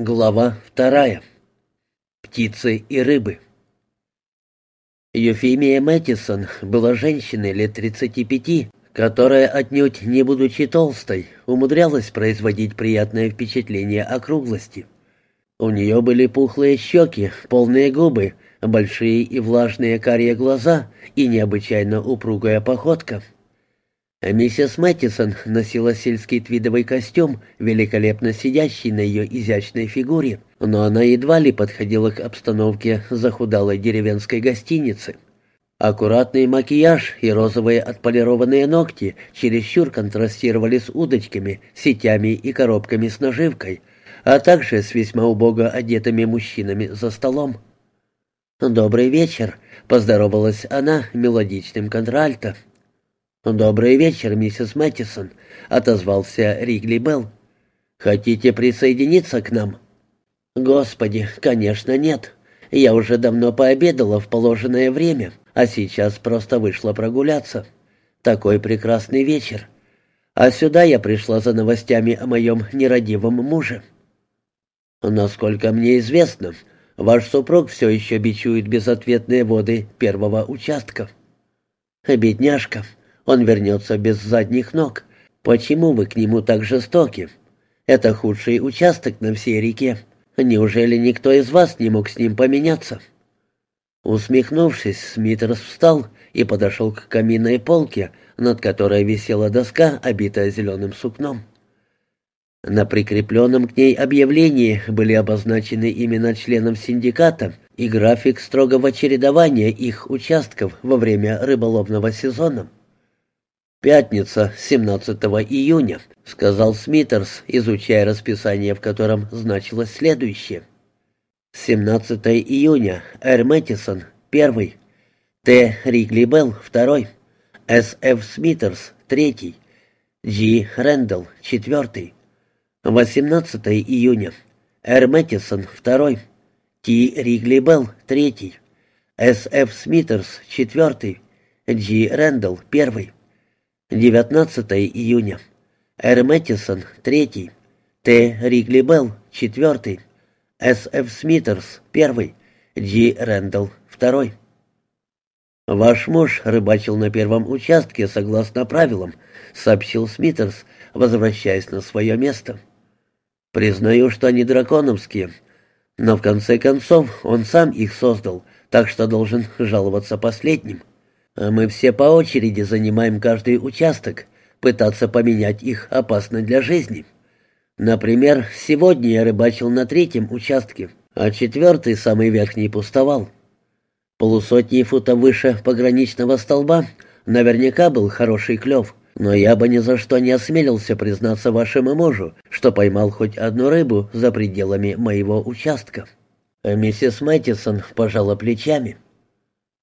Глава вторая. Птицы и рыбы. Юфимия Мэттисон была женщиной лет 35, которая, отнюдь не будучи толстой, умудрялась производить приятное впечатление округлости. У нее были пухлые щеки, полные губы, большие и влажные карие глаза и необычайно упругая походка — Миссис Мэттисон носила сельский твидовый костюм, великолепно сидящий на ее изящной фигуре, но она едва ли подходила к обстановке захудалой деревенской гостиницы. Аккуратный макияж и розовые отполированные ногти чересчур контрастировали с удочками, сетями и коробками с наживкой, а также с весьма убого одетыми мужчинами за столом. «Добрый вечер», — поздоровалась она мелодичным контральто. «Добрый вечер, миссис Мэттисон», — отозвался Ригли Белл. «Хотите присоединиться к нам?» «Господи, конечно, нет. Я уже давно пообедала в положенное время, а сейчас просто вышла прогуляться. Такой прекрасный вечер. А сюда я пришла за новостями о моем нерадивом муже». «Насколько мне известно, ваш супруг все еще бичует безответные воды первого участка». «Бедняжка», он вернется без задних ног. Почему вы к нему так жестоки? Это худший участок на всей реке. Неужели никто из вас не мог с ним поменяться?» Усмехнувшись, Смитерс встал и подошел к каминной полке, над которой висела доска, обитая зеленым сукном. На прикрепленном к ней объявлении были обозначены имена членов синдиката и график строгого чередования их участков во время рыболовного сезона. «Пятница, 17 июня», — сказал Смитерс, изучая расписание, в котором значилось следующее. 17 июня. Эр Мэттисон, первый. Т. Ригли Белл, второй. С. Ф. Смитерс, третий. Джи. Рэндалл, четвертый. 18 июня. Эр Мэттисон, второй. Т. Ригли Белл, третий. С. Ф. Смитерс, четвертый. Джи. Рэндалл, первый. 19 июня. Эр Мэттисон, третий. Т. Ригли Белл, четвертый. С. Ф. Смитерс, первый. Джи. Рэндалл, второй. «Ваш муж рыбачил на первом участке согласно правилам», — сообщил Смитерс, возвращаясь на свое место. «Признаю, что они драконовские, но в конце концов он сам их создал, так что должен жаловаться последним. А мы все по очереди занимаем каждый участок. Пытаться поменять их опасно для жизни. Например, сегодня я рыбачил на третьем участке, а четвертый, самый верхний, пустовал. Полусотни футов выше пограничного столба наверняка был хороший клев, но я бы ни за что не осмелился признаться вашему мужу, что поймал хоть одну рыбу за пределами моего участка. Миссис Мэттисон пожала плечами.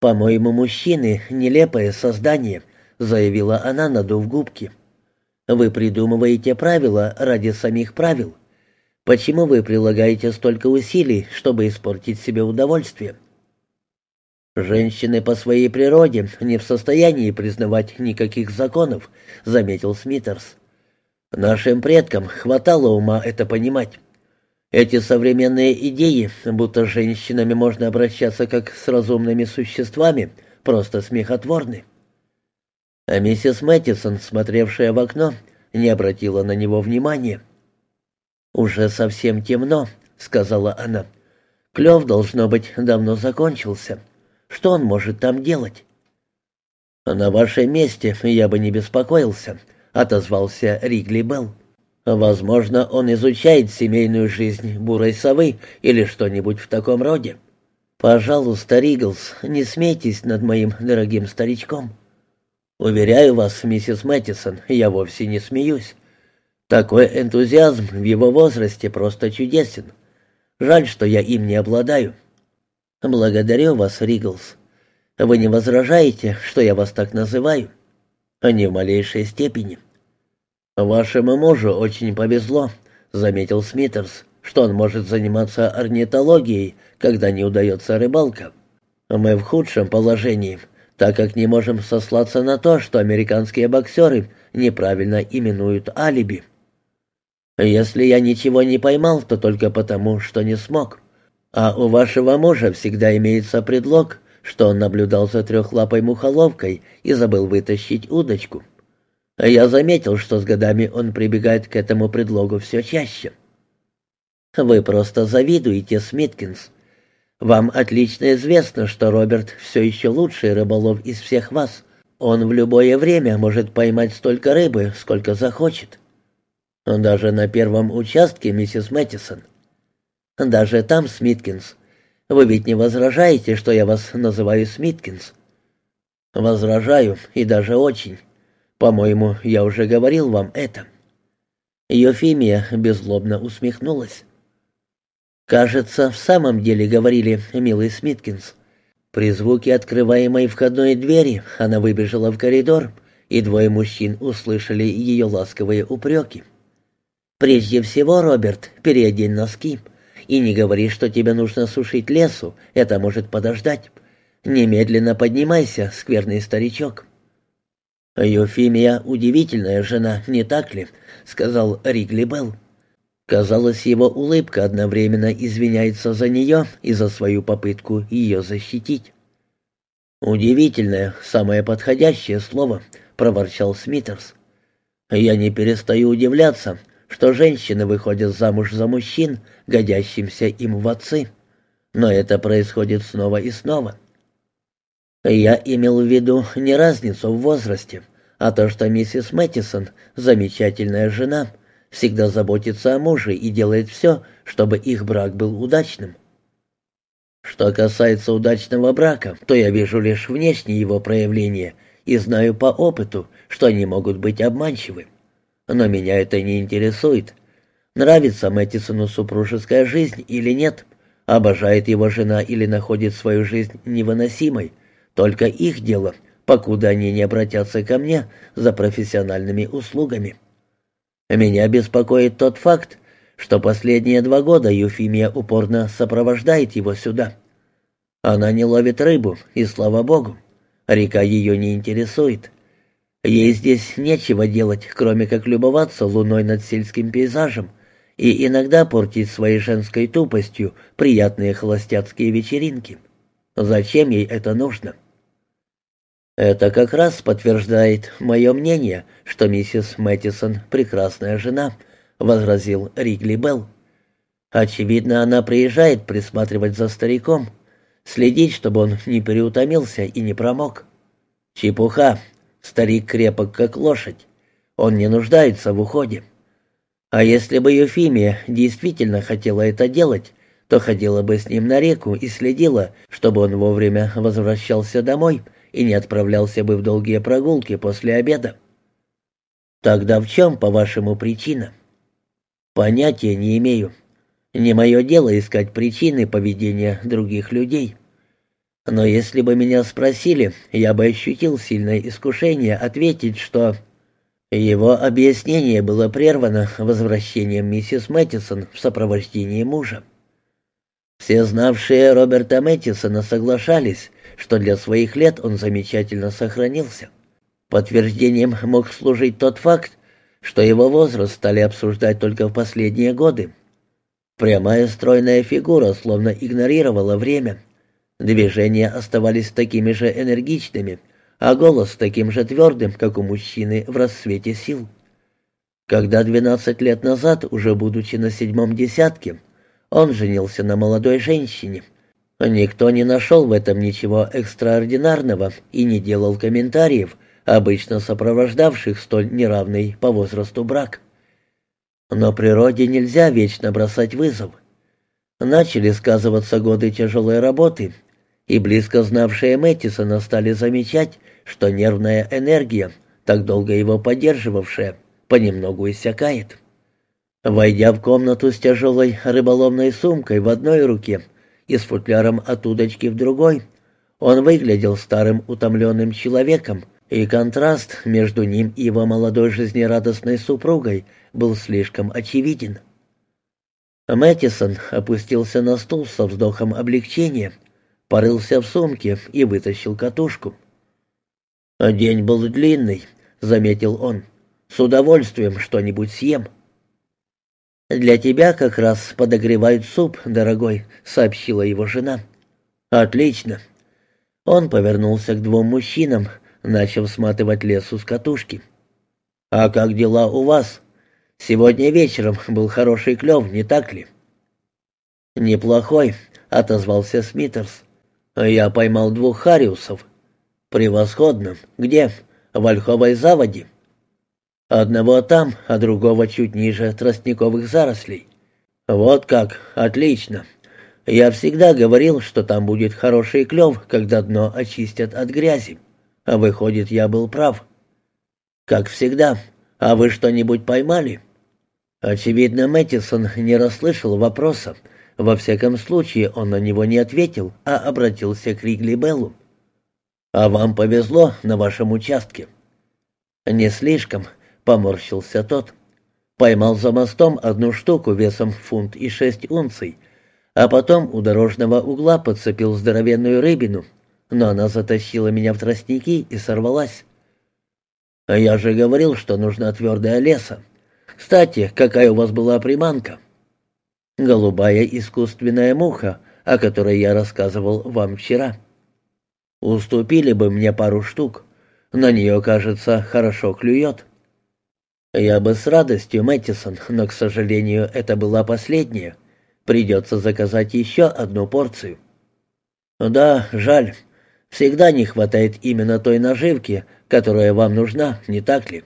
«По-моему, мужчины — нелепое создание», — заявила она, надув губки. «Вы придумываете правила ради самих правил. Почему вы прилагаете столько усилий, чтобы испортить себе удовольствие?» «Женщины по своей природе не в состоянии признавать никаких законов», — заметил Смитерс. «Нашим предкам хватало ума это понимать». Эти современные идеи, будто с женщинами можно обращаться как с разумными существами, просто смехотворны. А миссис Мэттисон, смотревшая в окно, не обратила на него внимания. «Уже совсем темно», — сказала она. «Клев, должно быть, давно закончился. Что он может там делать?» «На вашем месте я бы не беспокоился», — отозвался Ригли Белл. Возможно, он изучает семейную жизнь бурой совы или что-нибудь в таком роде. Пожалуйста, Риглс, не смейтесь над моим дорогим старичком. Уверяю вас, миссис Мэттисон, я вовсе не смеюсь. Такой энтузиазм в его возрасте просто чудесен. Жаль, что я им не обладаю. Благодарю вас, Риглс. Вы не возражаете, что я вас так называю? Ни в малейшей степени. «Вашему мужу очень повезло», — заметил Смитерс, «что он может заниматься орнитологией, когда не удается рыбалка. Мы в худшем положении, так как не можем сослаться на то, что американские боксеры неправильно именуют алиби». Если я ничего не поймал, то только потому, что не смог. А у вашего мужа всегда имеется предлог, что он наблюдал за трехлапой мухоловкой и забыл вытащить удочку. Я заметил, что с годами он прибегает к этому предлогу все чаще. Вы просто завидуете, Смиткинс. Вам отлично известно, что Роберт все еще лучший рыболов из всех вас. Он в любое время может поймать столько рыбы, сколько захочет. Даже на первом участке, миссис Мэттисон. Даже там, Смиткинс. Вы ведь не возражаете, что я вас называю Смиткинс? Возражаю, и даже очень. По-моему, я уже говорил вам это. Ефимия беззлобно усмехнулась. «Кажется, в самом деле говорили, милый Смиткинс. При звуке открываемой входной двери она выбежала в коридор, и двое мужчин услышали ее ласковые упреки. «Прежде всего, Роберт, переодень носки. И не говори, что тебе нужно сушить лесу, это может подождать. Немедленно поднимайся, скверный старичок». «Юфимия — удивительная жена, не так ли?» — сказал Ригли Белл. Казалось, его улыбка одновременно извиняется за нее и за свою попытку ее защитить. «Удивительное, самое подходящее слово», — проворчал Смитерс. «Я не перестаю удивляться, что женщины выходят замуж за мужчин, годящимся им в отцы. Но это происходит снова и снова». Я имел в виду не разницу в возрасте, а то, что миссис Мэттисон — замечательная жена — всегда заботится о муже и делает все, чтобы их брак был удачным. Что касается удачного брака, то я вижу лишь внешние его проявления и знаю по опыту, что они могут быть обманчивы. Но меня это не интересует. Нравится Мэттисону супружеская жизнь или нет, обожает его жена или находит свою жизнь невыносимой, только их дело, покуда они не обратятся ко мне за профессиональными услугами. Меня беспокоит тот факт, что последние два года Юфимия упорно сопровождает его сюда. Она не ловит рыбу, и слава богу. Река ее не интересует. Ей здесь нечего делать, кроме как любоваться луной над сельским пейзажем и иногда портить своей женской тупостью приятные холостяцкие вечеринки. Зачем ей это нужно?» Это как раз подтверждает мое мнение, что миссис Мэттисон прекрасная жена, возразил Ригли Белл. Очевидно, она приезжает присматривать за стариком, следить, чтобы он не переутомился и не промок. Чепуха. Старик крепок, как лошадь. Он не нуждается в уходе. А если бы Ефимия действительно хотела это делать, то ходила бы с ним на реку и следила, чтобы он вовремя возвращался домой — и не отправлялся бы в долгие прогулки после обеда. Тогда в чем, по-вашему, причина? Понятия не имею. Не мое дело искать причины поведения других людей. Но если бы меня спросили, я бы ощутил сильное искушение ответить, что... Его объяснение было прервано возвращением миссис Мэттисон в сопровождении мужа. Все знавшие Роберта Мэттисона соглашались, что для своих лет он замечательно сохранился. Подтверждением мог служить тот факт, что его возраст стали обсуждать только в последние годы. Прямая стройная фигура словно игнорировала время. Движения оставались такими же энергичными, а голос таким же твердым, как у мужчины в расцвете сил. Когда 12 лет назад, уже будучи на седьмом десятке, он женился на молодой женщине, Никто не нашел в этом ничего экстраординарного и не делал комментариев, обычно сопровождавших столь неравный по возрасту брак. Но природе нельзя вечно бросать вызов. Начали сказываться годы тяжелой работы, и близко знавшие Мэттисона стали замечать, что нервная энергия, так долго его поддерживавшая, понемногу иссякает. Войдя в комнату с тяжелой рыболовной сумкой в одной руке, и с футляром от удочки в другой. Он выглядел старым утомленным человеком, и контраст между ним и его молодой жизнерадостной супругой был слишком очевиден. Мэттисон опустился на стул со вздохом облегчения, порылся в сумке и вытащил катушку. «День был длинный», — заметил он. «С удовольствием что-нибудь съем». «Для тебя как раз подогревают суп, дорогой», — сообщила его жена. «Отлично». Он повернулся к двум мужчинам, начав сматывать лесу с катушки. «А как дела у вас? Сегодня вечером был хороший клев, не так ли?» «Неплохой», — отозвался Смитерс. «Я поймал двух хариусов». «Превосходно. Где?» «В ольховой заводе». «Одного там, а другого чуть ниже тростниковых зарослей». «Вот как. Отлично. Я всегда говорил, что там будет хороший клев, когда дно очистят от грязи. А выходит, я был прав». «Как всегда. А вы что-нибудь поймали?» Очевидно, Мэттисон не расслышал вопроса, во всяком случае, он на него не ответил, а обратился к Ригли Беллу. «А вам повезло на вашем участке?» «Не слишком», — поморщился тот. Поймал за мостом одну штуку весом фунт и шесть унций, а потом у дорожного угла подцепил здоровенную рыбину, но она затащила меня в тростники и сорвалась. «Я же говорил, что нужна твердая леса. Кстати, какая у вас была приманка?» голубая искусственная муха, о которой я рассказывал вам вчера. Уступили бы мне пару штук. На нее, кажется, хорошо клюет. Я бы с радостью, Мэттисон, но, к сожалению, это была последняя. Придется заказать еще одну порцию. Да, жаль. Всегда не хватает именно той наживки, которая вам нужна, не так ли?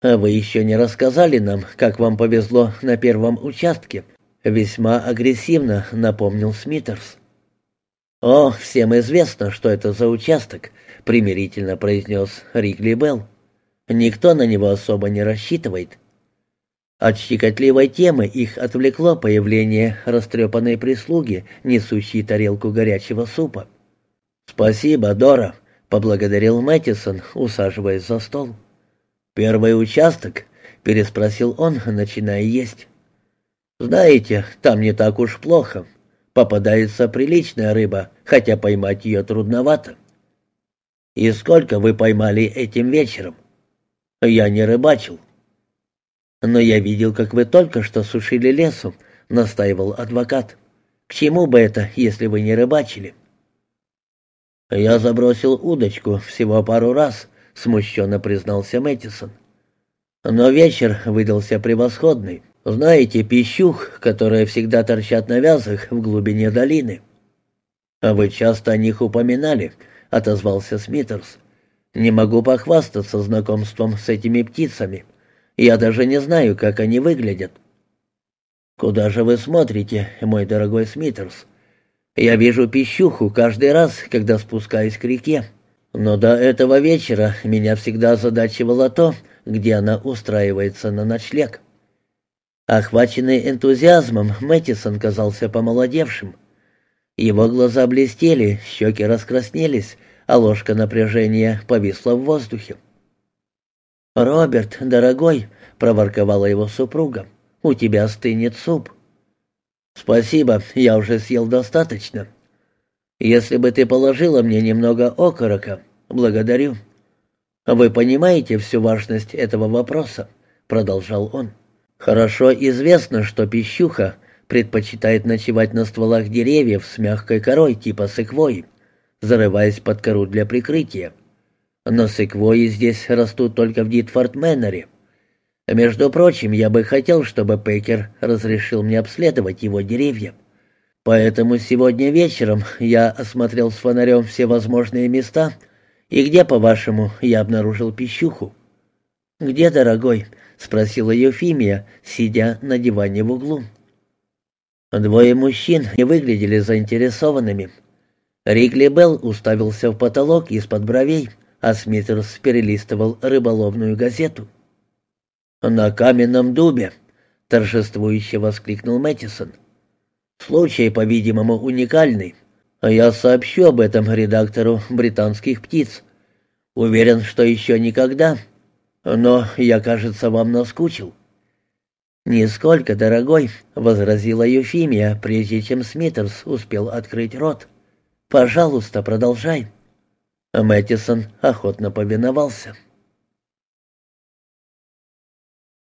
А вы еще не рассказали нам, как вам повезло на первом участке. Весьма агрессивно напомнил Смитерс. О, всем известно, что это за участок, примирительно произнес Ригли Белл. Никто на него особо не рассчитывает. От щекотливой темы их отвлекло появление растрепанной прислуги, несущей тарелку горячего супа. «Спасибо, Дора», — поблагодарил Мэттисон, усаживаясь за стол. «Первый участок?» — переспросил он, начиная есть. «Знаете, там не так уж плохо. Попадается приличная рыба, хотя поймать ее трудновато». «И сколько вы поймали этим вечером?» «Я не рыбачил». «Но я видел, как вы только что сушили лесу», — настаивал адвокат. «К чему бы это, если вы не рыбачили?» «Я забросил удочку всего пару раз», — смущенно признался Мэттисон. «Но вечер выдался превосходный. Знаете, пищух, которые всегда торчат на вязах в глубине долины». «А вы часто о них упоминали», — отозвался Смитерс. «Не могу похвастаться знакомством с этими птицами. Я даже не знаю, как они выглядят». «Куда же вы смотрите, мой дорогой Смитерс? Я вижу пищуху каждый раз, когда спускаюсь к реке. Но до этого вечера меня всегда озадачивало то, где она устраивается на ночлег. Охваченный энтузиазмом, Мэттисон казался помолодевшим. Его глаза блестели, щеки раскраснелись, а ложка напряжения повисла в воздухе. «Роберт, дорогой», — проворковала его супруга, — «у тебя стынет суп». «Спасибо, я уже съел достаточно», если бы ты положила мне немного окорока, благодарю. Вы понимаете всю важность этого вопроса, продолжал он. Хорошо известно, что пищуха предпочитает ночевать на стволах деревьев с мягкой корой типа секвойи, зарываясь под кору для прикрытия. Но секвойи здесь растут только в Дитфорд-Мэннере. Между прочим, я бы хотел, чтобы Пекер разрешил мне обследовать его деревья. Поэтому сегодня вечером я осмотрел с фонарем все возможные места, и где, по-вашему, я обнаружил пищуху?» «Где, дорогой?» — спросила Ефимия, сидя на диване в углу. Двое мужчин не выглядели заинтересованными. Ригли Белл уставился в потолок из-под бровей, а Смитерс перелистывал рыболовную газету. «На каменном дубе!» — торжествующе воскликнул Мэттисон. Случай, по-видимому, уникальный. А я сообщу об этом редактору «Британских птиц». Уверен, что еще никогда. Но я, кажется, вам наскучил». «Нисколько, дорогой», — возразила Юфимия, прежде чем Смитерс успел открыть рот. «Пожалуйста, продолжай». Мэттисон охотно повиновался.